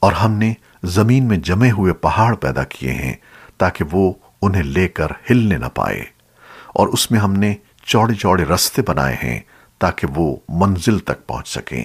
اور ہم نے زمین میں جمے ہوئے پہاڑ پیدا کیے ہیں تاکہ وہ انہیں لے کر ہلنے نہ پائے۔ اور اس میں ہم نے چوڑے چوڑے رستے بنائے ہیں تاکہ وہ منزل تک پہنچ سکیں۔